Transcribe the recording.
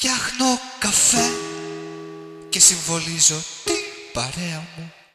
Φτιάχνω καφέ και συμβολίζω την παρέα μου.